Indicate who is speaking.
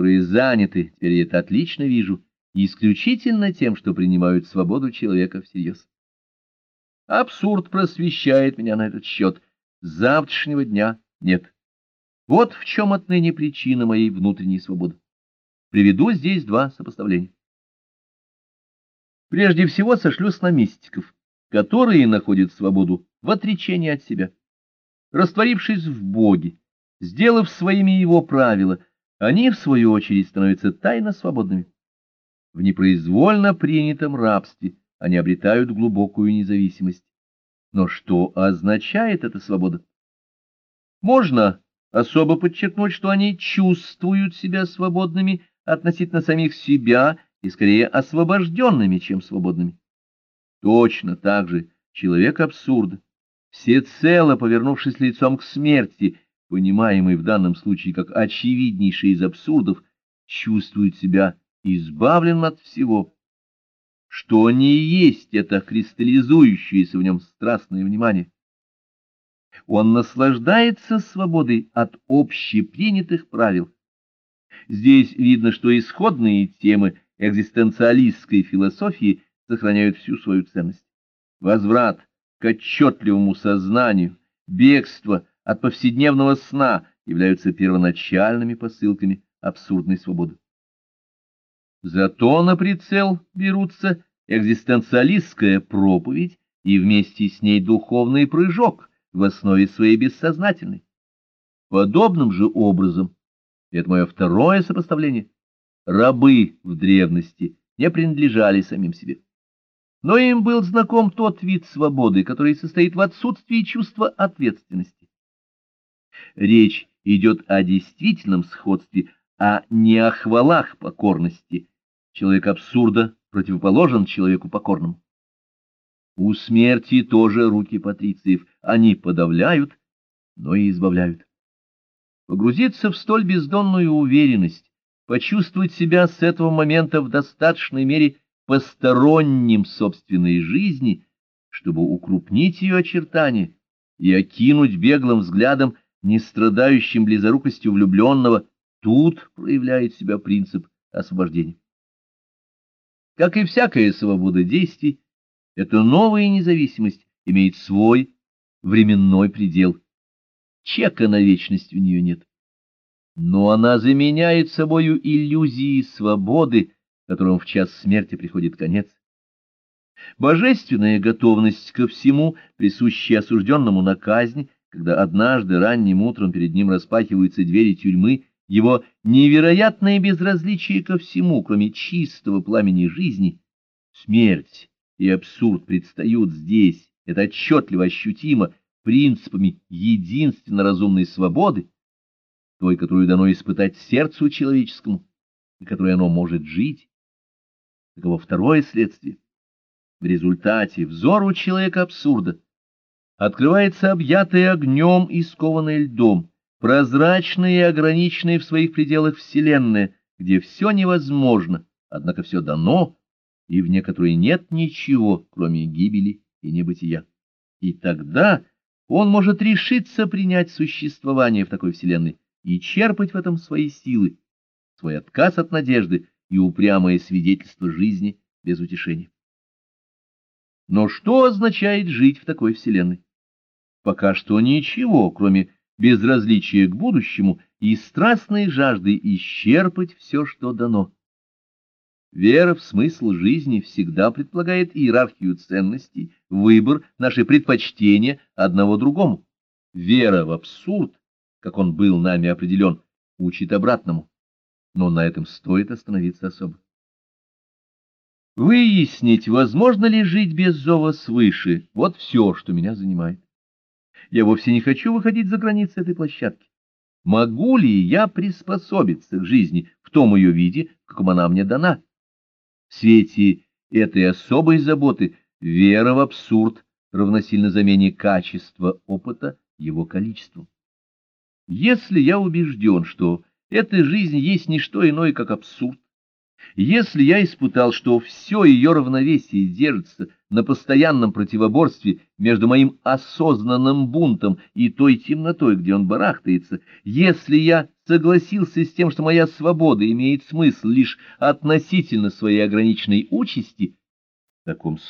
Speaker 1: которые заняты, теперь я это отлично вижу, исключительно тем, что принимают свободу человека всерьез. Абсурд просвещает меня на этот счет. Завтрашнего дня нет. Вот в чем отныне причина моей внутренней свободы. Приведу здесь два сопоставления. Прежде всего сошлюсь на мистиков, которые находят свободу в отречении от себя. Растворившись в Боге, сделав своими его правила, они, в свою очередь, становятся тайно свободными. В непроизвольно принятом рабстве они обретают глубокую независимость. Но что означает эта свобода? Можно особо подчеркнуть, что они чувствуют себя свободными относительно самих себя и скорее освобожденными, чем свободными. Точно так же человек абсурда, всецело повернувшись лицом к смерти, понимаемый в данном случае как очевиднейший из абсурдов, чувствует себя избавленным от всего, что не есть это кристаллизующееся в нем страстное внимание. Он наслаждается свободой от общепринятых правил. Здесь видно, что исходные темы экзистенциалистской философии сохраняют всю свою ценность. Возврат к отчетливому сознанию, бегство от повседневного сна являются первоначальными посылками абсурдной свободы. Зато на прицел берутся экзистенциалистская проповедь и вместе с ней духовный прыжок в основе своей бессознательной. Подобным же образом, это мое второе сопоставление, рабы в древности не принадлежали самим себе. Но им был знаком тот вид свободы, который состоит в отсутствии чувства ответственности. Речь идет о действительном сходстве, а не о хвалах покорности, Человек абсурда противоположен человеку покорному. У смерти тоже руки патрициев, они подавляют, но и избавляют. Погрузиться в столь бездонную уверенность, почувствовать себя с этого момента в достаточной мере посторонним собственной жизни, чтобы укрупнить ее очертания и окинуть беглым взглядом, не страдающим близорукостью влюбленного, тут проявляет себя принцип освобождения. Как и всякая свобода действий, эта новая независимость имеет свой временной предел. Чека на вечность у нее нет. Но она заменяет собою иллюзии свободы, которым в час смерти приходит конец. Божественная готовность ко всему, присущая осужденному на казнь, когда однажды ранним утром перед ним распахиваются двери тюрьмы, его невероятное безразличие ко всему, кроме чистого пламени жизни, смерть и абсурд предстают здесь, это отчетливо ощутимо, принципами единственно разумной свободы, той, которую дано испытать сердцу человеческому, и которой оно может жить. Таково второе следствие. В результате взору человека абсурда открывается объятое огнем и скованное льдом, прозрачная и ограниченная в своих пределах Вселенная, где все невозможно, однако все дано, и вне которой нет ничего, кроме гибели и небытия. И тогда он может решиться принять существование в такой Вселенной и черпать в этом свои силы, свой отказ от надежды и упрямое свидетельство жизни без утешения. Но что означает жить в такой Вселенной? Пока что ничего, кроме безразличие к будущему и страстной жажды исчерпать все, что дано. Вера в смысл жизни всегда предполагает иерархию ценностей, выбор, наши предпочтения одного другому. Вера в абсурд, как он был нами определен, учит обратному. Но на этом стоит остановиться особо. Выяснить, возможно ли жить без зова свыше, вот все, что меня занимает. Я вовсе не хочу выходить за границы этой площадки. Могу ли я приспособиться к жизни в том ее виде, в каком она мне дана? В свете этой особой заботы вера в абсурд равносильно замене качества опыта его количеству. Если я убежден, что эта жизнь есть не что иное, как абсурд, если я испытал, что все ее равновесие держится на постоянном противоборстве между моим осознанным бунтом и той темнотой, где он барахтается, если я согласился с тем, что моя свобода имеет смысл лишь относительно своей ограниченной участи, в таком